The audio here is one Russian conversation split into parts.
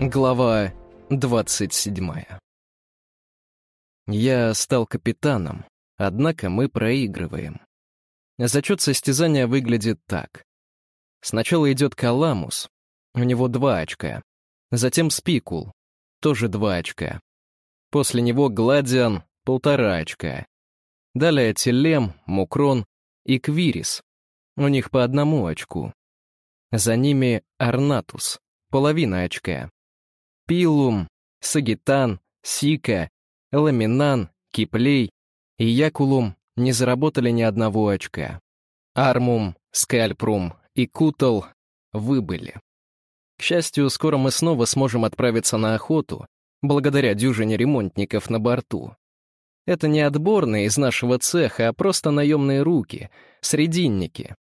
Глава 27 Я стал капитаном, однако мы проигрываем. Зачет состязания выглядит так. Сначала идет Каламус, у него два очка. Затем Спикул, тоже два очка. После него Гладиан, полтора очка. Далее Телем, Мукрон и Квирис. У них по одному очку. За ними Арнатус, половина очка. Пилум, Сагитан, Сика, Ламинан, Киплей и Якулум не заработали ни одного очка. Армум, Скальпрум и Кутал выбыли. К счастью, скоро мы снова сможем отправиться на охоту, благодаря дюжине ремонтников на борту. Это не отборные из нашего цеха, а просто наемные руки, срединники.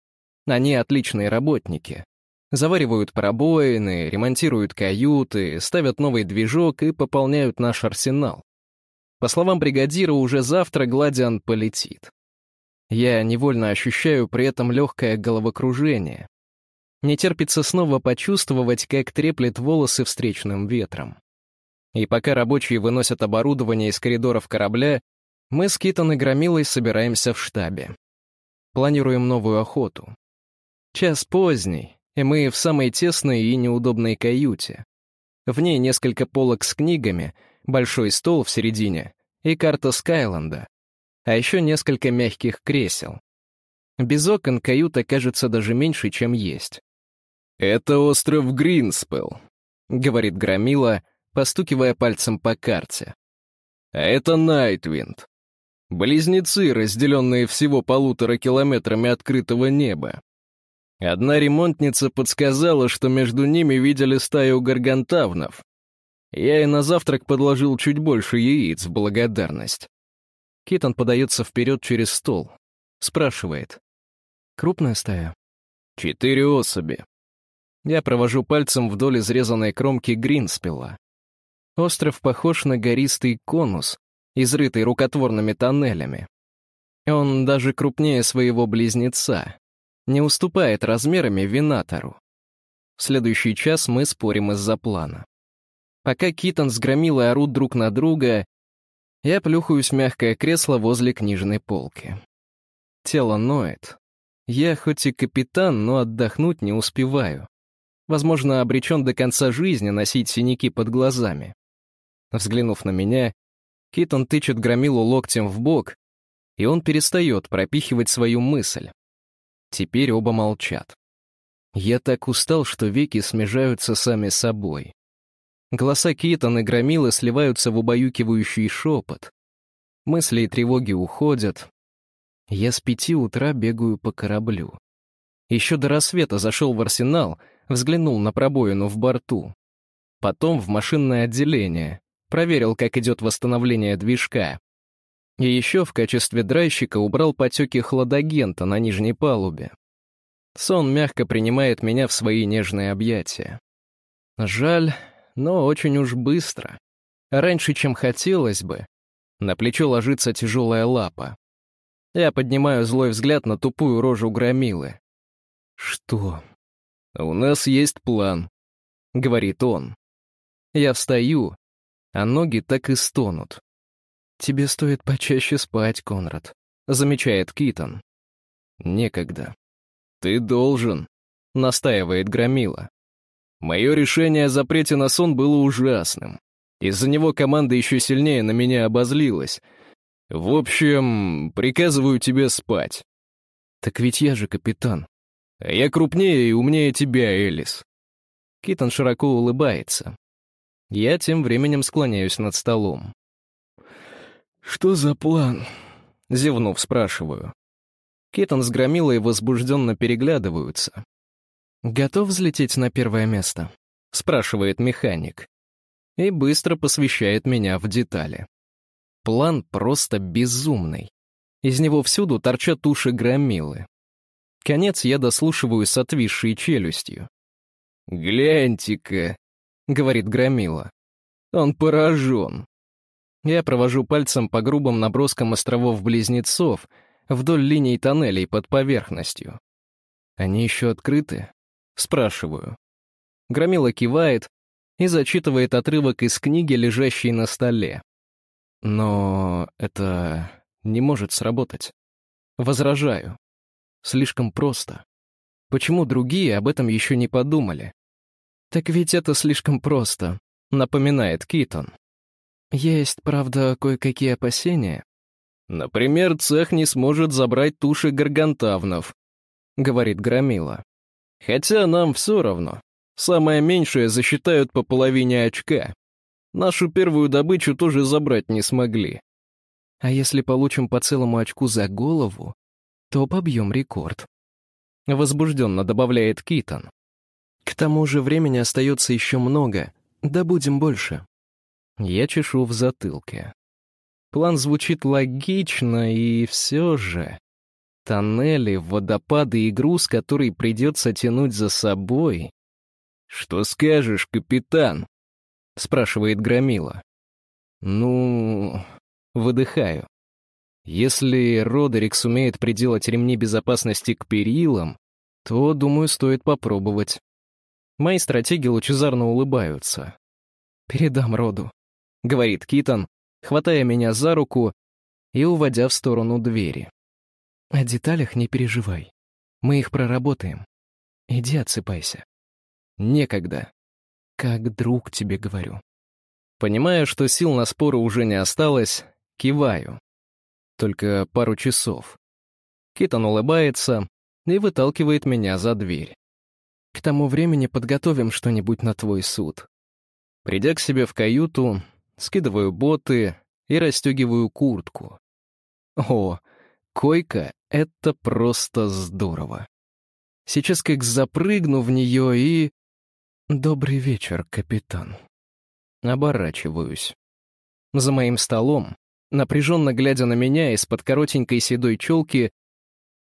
Они отличные работники. Заваривают пробоины, ремонтируют каюты, ставят новый движок и пополняют наш арсенал. По словам бригадира, уже завтра Гладиан полетит. Я невольно ощущаю при этом легкое головокружение. Не терпится снова почувствовать, как треплет волосы встречным ветром. И пока рабочие выносят оборудование из коридоров корабля, мы с Китон и Громилой собираемся в штабе. Планируем новую охоту. Час поздний, и мы в самой тесной и неудобной каюте. В ней несколько полок с книгами, большой стол в середине и карта Скайленда, а еще несколько мягких кресел. Без окон каюта кажется даже меньше, чем есть. «Это остров Гринспелл», — говорит Громила, постукивая пальцем по карте. «А это Найтвинд. Близнецы, разделенные всего полутора километрами открытого неба. Одна ремонтница подсказала, что между ними видели стаю гаргантавнов. Я и на завтрак подложил чуть больше яиц в благодарность. Китон подается вперед через стол. Спрашивает. «Крупная стая?» «Четыре особи». Я провожу пальцем вдоль изрезанной кромки Гринспила. Остров похож на гористый конус, изрытый рукотворными тоннелями. Он даже крупнее своего близнеца, не уступает размерами Винатору. В следующий час мы спорим из-за плана. Пока Китон с Громилой орут друг на друга, я плюхаюсь в мягкое кресло возле книжной полки. Тело ноет. Я хоть и капитан, но отдохнуть не успеваю. Возможно, обречен до конца жизни носить синяки под глазами. Взглянув на меня, Китон тычет Громилу локтем в бок, и он перестает пропихивать свою мысль. Теперь оба молчат. Я так устал, что веки смежаются сами собой. Голоса Китон и Громилы сливаются в убаюкивающий шепот. Мысли и тревоги уходят. Я с пяти утра бегаю по кораблю. Еще до рассвета зашел в арсенал, взглянул на пробоину в борту. Потом в машинное отделение, проверил, как идет восстановление движка. И еще в качестве драйщика убрал потеки хладагента на нижней палубе. Сон мягко принимает меня в свои нежные объятия. Жаль, но очень уж быстро. Раньше, чем хотелось бы. На плечо ложится тяжелая лапа. Я поднимаю злой взгляд на тупую рожу громилы. «Что?» «У нас есть план», — говорит он. Я встаю, а ноги так и стонут. «Тебе стоит почаще спать, Конрад», — замечает Китон. «Некогда. Ты должен», — настаивает Громила. «Мое решение о запрете на сон было ужасным. Из-за него команда еще сильнее на меня обозлилась. В общем, приказываю тебе спать». «Так ведь я же капитан». «А я крупнее и умнее тебя, Элис». Китон широко улыбается. Я тем временем склоняюсь над столом. «Что за план?» — зевнув, спрашиваю. Кетон с Громилой возбужденно переглядываются. «Готов взлететь на первое место?» — спрашивает механик. И быстро посвящает меня в детали. План просто безумный. Из него всюду торчат уши Громилы. Конец я дослушиваю с отвисшей челюстью. «Гляньте-ка», — говорит Громила. «Он поражен. Я провожу пальцем по грубым наброскам островов-близнецов вдоль линий тоннелей под поверхностью. Они еще открыты? Спрашиваю. Громила кивает, и зачитывает отрывок из книги, лежащей на столе. Но это не может сработать. Возражаю. Слишком просто. Почему другие об этом еще не подумали? Так ведь это слишком просто, напоминает Китон. Есть, правда, кое-какие опасения. Например, цех не сможет забрать туши гаргантавнов, говорит Громила. Хотя нам все равно. Самое меньшее засчитают по половине очка. Нашу первую добычу тоже забрать не смогли. А если получим по целому очку за голову, то побьем рекорд. Возбужденно добавляет Китон. К тому же времени остается еще много, да будем больше. Я чешу в затылке. План звучит логично, и все же... Тоннели, водопады и груз, который придется тянуть за собой... «Что скажешь, капитан?» — спрашивает Громила. «Ну...» — выдыхаю. Если Родерик сумеет приделать ремни безопасности к перилам, то, думаю, стоит попробовать. Мои стратеги лучезарно улыбаются. «Передам Роду», — говорит Китон, хватая меня за руку и уводя в сторону двери. «О деталях не переживай. Мы их проработаем. Иди отсыпайся». «Некогда. Как друг тебе говорю». Понимая, что сил на споры уже не осталось, киваю только пару часов. Китон улыбается и выталкивает меня за дверь. К тому времени подготовим что-нибудь на твой суд. Придя к себе в каюту, скидываю боты и расстегиваю куртку. О, койка — это просто здорово. Сейчас как запрыгну в нее и... Добрый вечер, капитан. Оборачиваюсь. За моим столом Напряженно глядя на меня из-под коротенькой седой челки,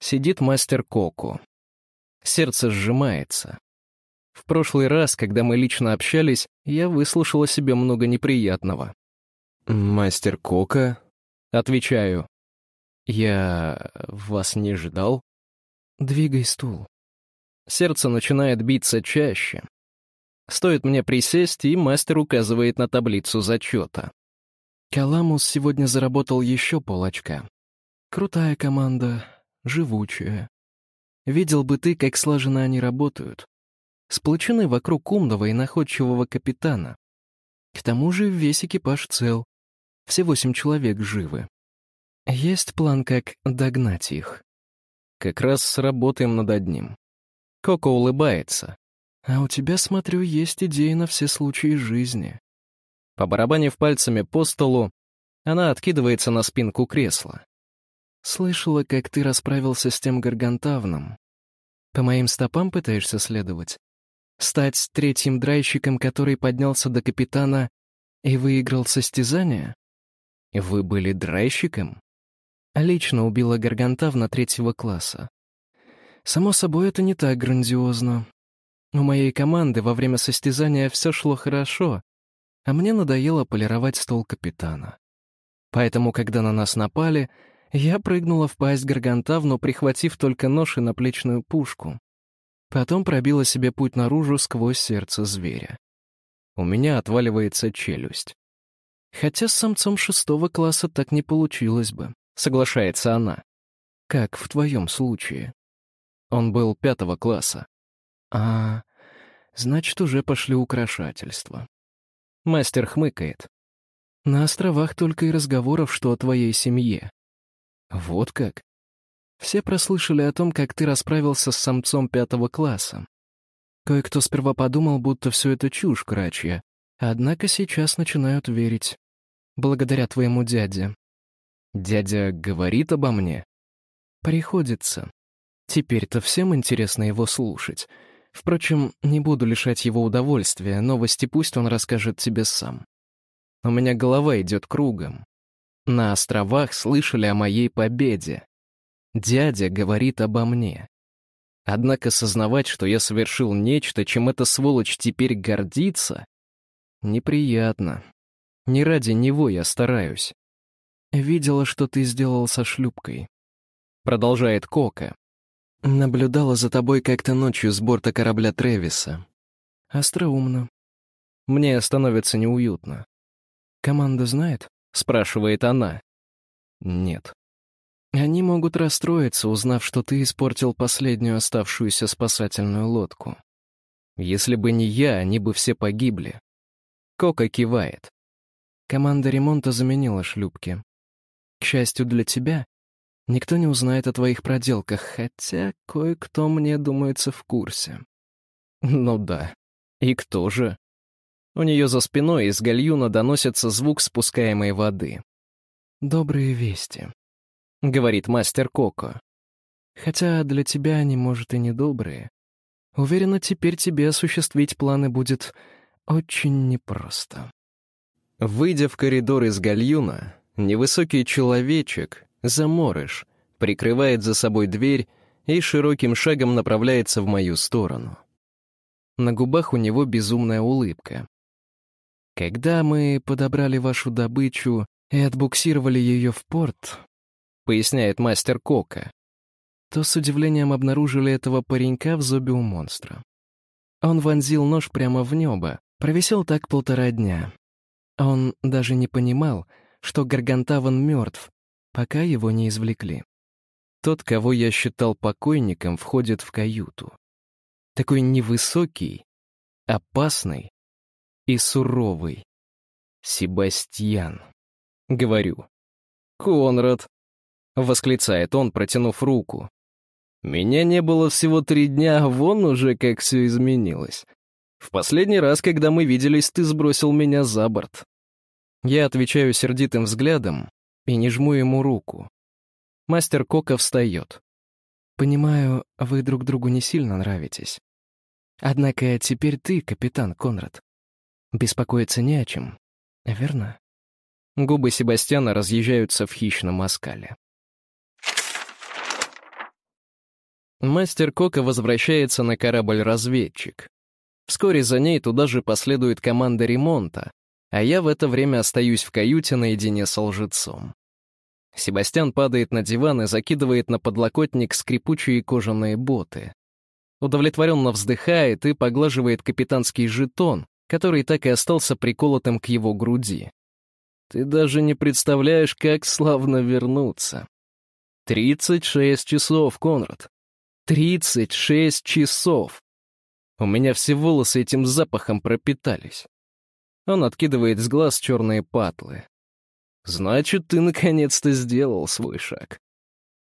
сидит мастер Коку. Сердце сжимается. В прошлый раз, когда мы лично общались, я выслушала себе много неприятного. «Мастер Кока?» Отвечаю. «Я вас не ждал?» «Двигай стул». Сердце начинает биться чаще. Стоит мне присесть, и мастер указывает на таблицу зачета. Каламус сегодня заработал еще полочка. Крутая команда, живучая. Видел бы ты, как слаженно они работают. Сплочены вокруг умного и находчивого капитана. К тому же весь экипаж цел. Все восемь человек живы. Есть план, как догнать их. Как раз сработаем над одним. Коко улыбается. А у тебя, смотрю, есть идеи на все случаи жизни. Побарабанив пальцами по столу, она откидывается на спинку кресла. «Слышала, как ты расправился с тем гаргантавном. По моим стопам пытаешься следовать? Стать третьим драйщиком, который поднялся до капитана и выиграл состязание? Вы были драйщиком?» Лично убила гаргантавна третьего класса. Само собой, это не так грандиозно. У моей команды во время состязания все шло хорошо, а мне надоело полировать стол капитана. Поэтому, когда на нас напали, я прыгнула в пасть Гаргантавну, прихватив только нож и наплечную пушку. Потом пробила себе путь наружу сквозь сердце зверя. У меня отваливается челюсть. Хотя с самцом шестого класса так не получилось бы, соглашается она. Как в твоем случае? Он был пятого класса. А, значит, уже пошли украшательства. Мастер хмыкает. На островах только и разговоров, что о твоей семье. Вот как? Все прослышали о том, как ты расправился с самцом пятого класса. Кое-кто сперва подумал, будто все это чушь крачья, однако сейчас начинают верить. Благодаря твоему дяде. Дядя говорит обо мне? Приходится. Теперь-то всем интересно его слушать. Впрочем, не буду лишать его удовольствия, новости пусть он расскажет тебе сам. У меня голова идет кругом. На островах слышали о моей победе. Дядя говорит обо мне. Однако сознавать, что я совершил нечто, чем эта сволочь теперь гордится, неприятно. Не ради него я стараюсь. Видела, что ты сделал со шлюпкой. Продолжает Кока. Наблюдала за тобой как-то ночью с борта корабля Тревиса. Остроумно. Мне становится неуютно. «Команда знает?» — спрашивает она. «Нет». Они могут расстроиться, узнав, что ты испортил последнюю оставшуюся спасательную лодку. Если бы не я, они бы все погибли. Кока кивает. Команда ремонта заменила шлюпки. К счастью для тебя, никто не узнает о твоих проделках, хотя кое-кто, мне думается, в курсе. Ну да. И кто же? У нее за спиной из гальюна доносится звук спускаемой воды. «Добрые вести», — говорит мастер Коко. «Хотя для тебя они, может, и недобрые. Уверена, теперь тебе осуществить планы будет очень непросто. Выйдя в коридор из гальюна, невысокий человечек, заморыш, прикрывает за собой дверь и широким шагом направляется в мою сторону. На губах у него безумная улыбка. «Когда мы подобрали вашу добычу и отбуксировали ее в порт», — поясняет мастер Кока, то с удивлением обнаружили этого паренька в зубе у монстра. Он вонзил нож прямо в небо, провисел так полтора дня. Он даже не понимал, что Гаргантаван мертв, пока его не извлекли. Тот, кого я считал покойником, входит в каюту. Такой невысокий, опасный и суровый. Себастьян. Говорю. «Конрад», — восклицает он, протянув руку. Меня не было всего три дня, вон уже как все изменилось. В последний раз, когда мы виделись, ты сбросил меня за борт. Я отвечаю сердитым взглядом и не жму ему руку. Мастер Кока встает. Понимаю, вы друг другу не сильно нравитесь. Однако теперь ты, капитан Конрад. Беспокоиться не о чем, верно? Губы Себастьяна разъезжаются в хищном оскале. Мастер Кока возвращается на корабль-разведчик. Вскоре за ней туда же последует команда ремонта, а я в это время остаюсь в каюте наедине с лжецом. Себастьян падает на диван и закидывает на подлокотник скрипучие кожаные боты. Удовлетворенно вздыхает и поглаживает капитанский жетон, который так и остался приколотым к его груди. Ты даже не представляешь, как славно вернуться. Тридцать шесть часов, Конрад. Тридцать шесть часов! У меня все волосы этим запахом пропитались. Он откидывает с глаз черные патлы. Значит, ты наконец-то сделал свой шаг.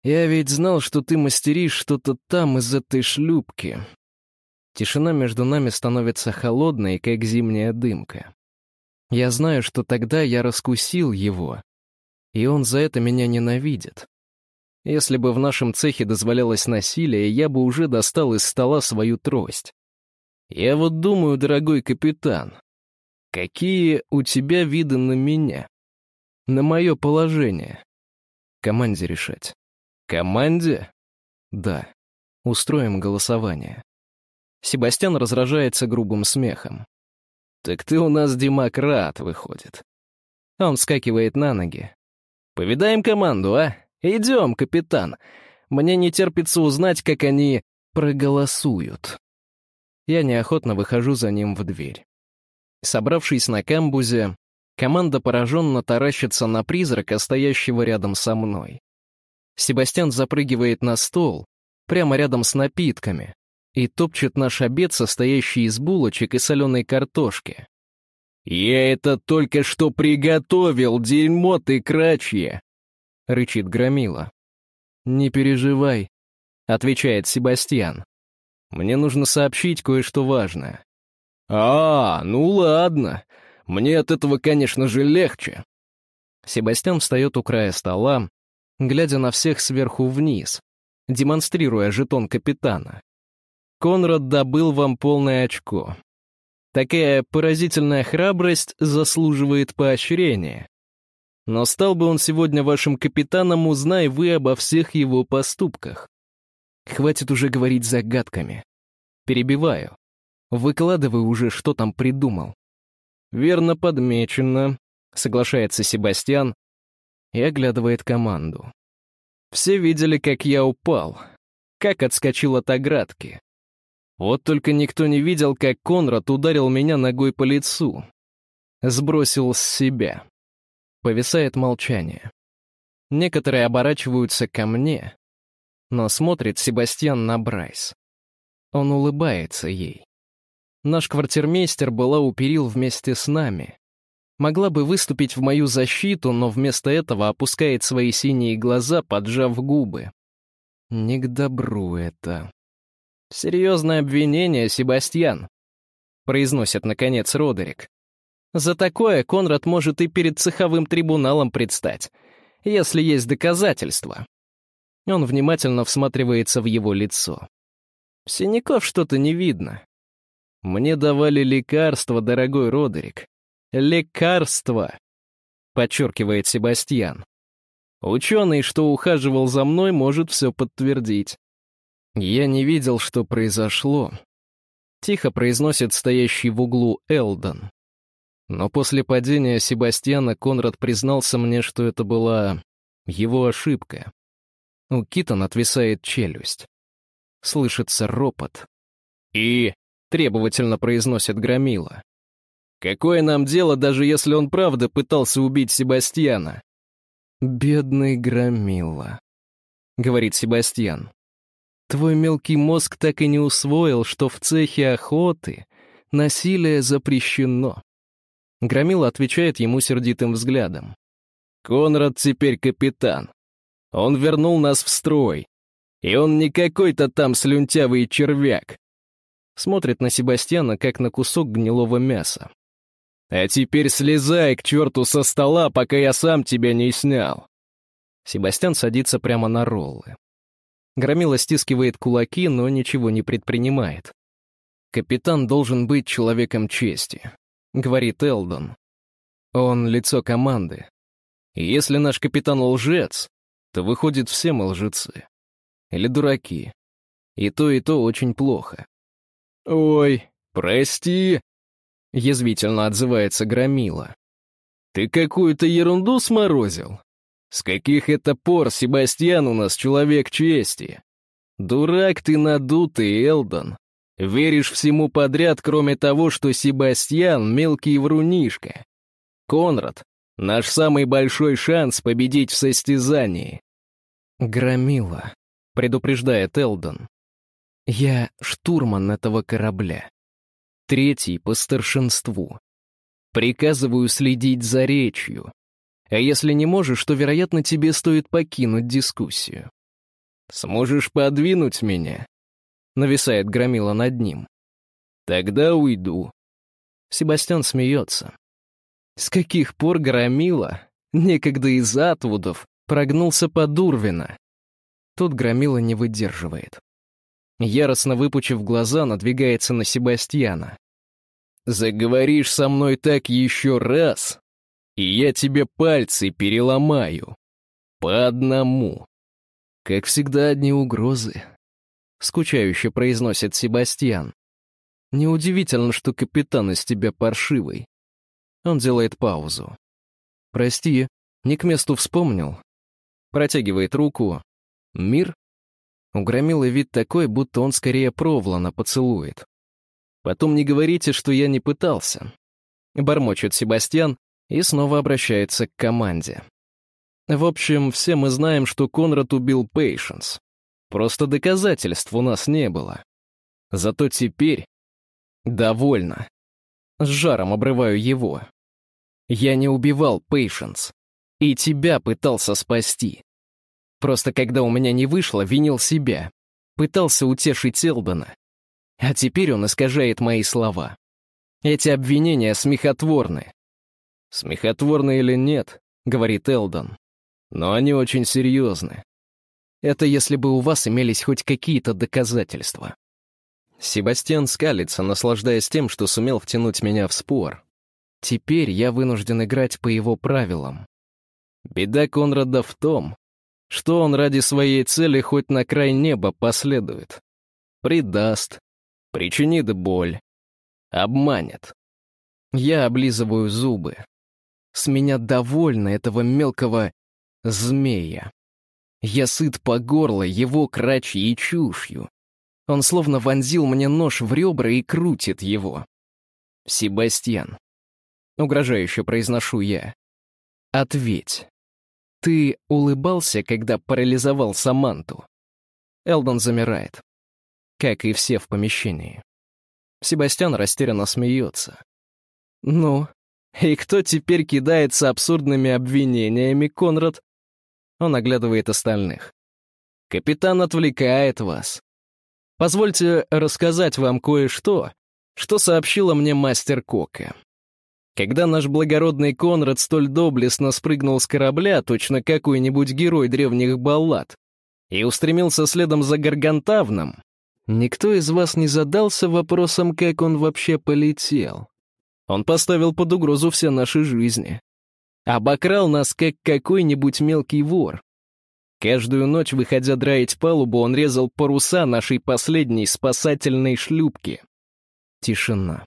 Я ведь знал, что ты мастеришь что-то там из этой шлюпки. Тишина между нами становится холодной, как зимняя дымка. Я знаю, что тогда я раскусил его, и он за это меня ненавидит. Если бы в нашем цехе дозволялось насилие, я бы уже достал из стола свою трость. Я вот думаю, дорогой капитан, какие у тебя виды на меня? На мое положение? Команде решать. Команде? Да. Устроим голосование. Себастьян разражается грубым смехом. «Так ты у нас демократ, выходит». Он вскакивает на ноги. «Повидаем команду, а?» «Идем, капитан. Мне не терпится узнать, как они проголосуют». Я неохотно выхожу за ним в дверь. Собравшись на камбузе, команда пораженно таращится на призрака, стоящего рядом со мной. Себастьян запрыгивает на стол, прямо рядом с напитками, и топчет наш обед, состоящий из булочек и соленой картошки. «Я это только что приготовил, дерьмо ты крачье!» — рычит Громила. «Не переживай», — отвечает Себастьян. «Мне нужно сообщить кое-что важное». «А, ну ладно. Мне от этого, конечно же, легче». Себастьян встает у края стола, глядя на всех сверху вниз, демонстрируя жетон капитана. «Конрад добыл вам полное очко. Такая поразительная храбрость заслуживает поощрения. Но стал бы он сегодня вашим капитаном, узнай вы обо всех его поступках. Хватит уже говорить загадками. Перебиваю. Выкладывай уже, что там придумал. Верно подмечено, соглашается Себастьян и оглядывает команду. Все видели, как я упал, как отскочил от оградки. Вот только никто не видел, как Конрад ударил меня ногой по лицу. Сбросил с себя. Повисает молчание. Некоторые оборачиваются ко мне, но смотрит Себастьян на Брайс. Он улыбается ей. Наш квартирмейстер была у перил вместе с нами. Могла бы выступить в мою защиту, но вместо этого опускает свои синие глаза, поджав губы. Не к добру это. «Серьезное обвинение, Себастьян», — произносит, наконец, Родерик. «За такое Конрад может и перед цеховым трибуналом предстать, если есть доказательства». Он внимательно всматривается в его лицо. Синяков что-то не видно. Мне давали лекарства, дорогой Родерик. Лекарства, подчеркивает Себастьян. Ученый, что ухаживал за мной, может все подтвердить. Я не видел, что произошло. Тихо произносит стоящий в углу Элдон. Но после падения Себастьяна Конрад признался мне, что это была его ошибка. У Китон отвисает челюсть. Слышится ропот. «И...» — требовательно произносит Громила. «Какое нам дело, даже если он правда пытался убить Себастьяна?» «Бедный Громила», — говорит Себастьян. «Твой мелкий мозг так и не усвоил, что в цехе охоты насилие запрещено». Громила отвечает ему сердитым взглядом. «Конрад теперь капитан. Он вернул нас в строй. И он не какой-то там слюнтявый червяк. Смотрит на Себастьяна, как на кусок гнилого мяса. А теперь слезай к черту со стола, пока я сам тебя не снял. Себастьян садится прямо на роллы. Громила стискивает кулаки, но ничего не предпринимает. «Капитан должен быть человеком чести», — говорит Элдон. «Он — лицо команды. И если наш капитан лжец, то выходит все мы лжецы или дураки. И то, и то очень плохо. «Ой, прости», — язвительно отзывается Громила. «Ты какую-то ерунду сморозил? С каких это пор Себастьян у нас человек чести? Дурак ты надутый, Элдон. Веришь всему подряд, кроме того, что Себастьян — мелкий врунишка. Конрад — наш самый большой шанс победить в состязании». Громила предупреждает Элдон. «Я штурман этого корабля. Третий по старшинству. Приказываю следить за речью. А если не можешь, то, вероятно, тебе стоит покинуть дискуссию. Сможешь подвинуть меня?» Нависает Громила над ним. «Тогда уйду». Себастьян смеется. С каких пор Громила, некогда из Атвудов, прогнулся под Урвина? Тут Громила не выдерживает. Яростно выпучив глаза, надвигается на Себастьяна. «Заговоришь со мной так еще раз, и я тебе пальцы переломаю. По одному». «Как всегда, одни угрозы», — скучающе произносит Себастьян. «Неудивительно, что капитан из тебя паршивый». Он делает паузу. «Прости, не к месту вспомнил». Протягивает руку, Мир? У Громилы вид такой, будто он скорее Провлана поцелует. Потом не говорите, что я не пытался. Бормочет Себастьян и снова обращается к команде. В общем, все мы знаем, что Конрад убил Пейшенс. Просто доказательств у нас не было. Зато теперь... Довольно. С жаром обрываю его. Я не убивал Пейшенс. И тебя пытался спасти. Просто когда у меня не вышло, винил себя. Пытался утешить Элдона. А теперь он искажает мои слова. Эти обвинения смехотворны. «Смехотворны или нет», — говорит Элдон. «Но они очень серьезны. Это если бы у вас имелись хоть какие-то доказательства». Себастьян скалится, наслаждаясь тем, что сумел втянуть меня в спор. Теперь я вынужден играть по его правилам. Беда Конрада в том, что он ради своей цели хоть на край неба последует. Предаст, причинит боль, обманет. Я облизываю зубы. С меня довольно этого мелкого змея. Я сыт по горло его крачьей чушью. Он словно вонзил мне нож в ребра и крутит его. «Себастьян», — угрожающе произношу я, — «ответь. Ты улыбался, когда парализовал Саманту?» Элдон замирает, как и все в помещении. Себастьян растерянно смеется. «Ну, и кто теперь кидается абсурдными обвинениями, Конрад?» Он оглядывает остальных. «Капитан отвлекает вас. Позвольте рассказать вам кое-что, что сообщила мне мастер Кока. Когда наш благородный Конрад столь доблестно спрыгнул с корабля, точно какой-нибудь герой древних баллад, и устремился следом за Гаргантавном, никто из вас не задался вопросом, как он вообще полетел. Он поставил под угрозу все наши жизни. Обокрал нас, как какой-нибудь мелкий вор. Каждую ночь, выходя драить палубу, он резал паруса нашей последней спасательной шлюпки. Тишина.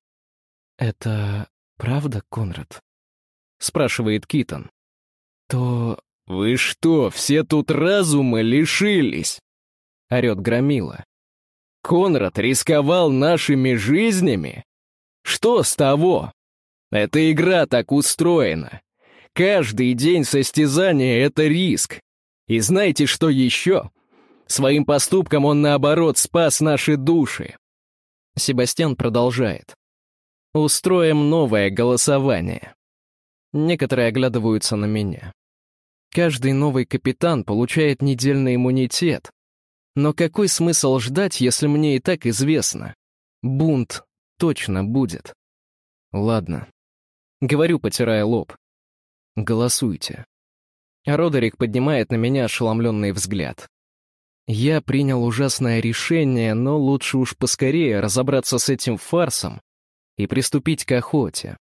«Это правда, Конрад?» — спрашивает Китон. «То...» «Вы что, все тут разума лишились?» — орет Громила. «Конрад рисковал нашими жизнями? Что с того? Эта игра так устроена. Каждый день состязания — это риск. И знаете, что еще? Своим поступком он, наоборот, спас наши души. Себастьян продолжает. Устроим новое голосование. Некоторые оглядываются на меня. Каждый новый капитан получает недельный иммунитет. Но какой смысл ждать, если мне и так известно? Бунт точно будет. Ладно. Говорю, потирая лоб. Голосуйте. Родерик поднимает на меня ошеломленный взгляд. Я принял ужасное решение, но лучше уж поскорее разобраться с этим фарсом и приступить к охоте.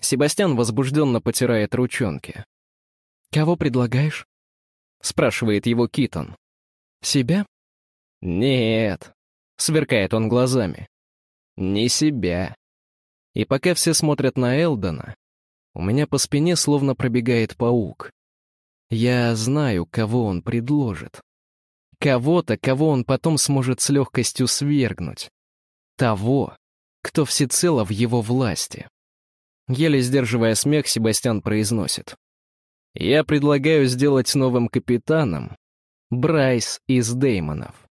Себастьян возбужденно потирает ручонки. «Кого предлагаешь?» — спрашивает его Китон. «Себя?» «Нет», — сверкает он глазами. «Не себя». И пока все смотрят на Элдона, у меня по спине словно пробегает паук. Я знаю, кого он предложит. Кого-то, кого он потом сможет с легкостью свергнуть. Того, кто всецело в его власти. Еле сдерживая смех, Себастьян произносит. «Я предлагаю сделать новым капитаном Брайс из Деймонов».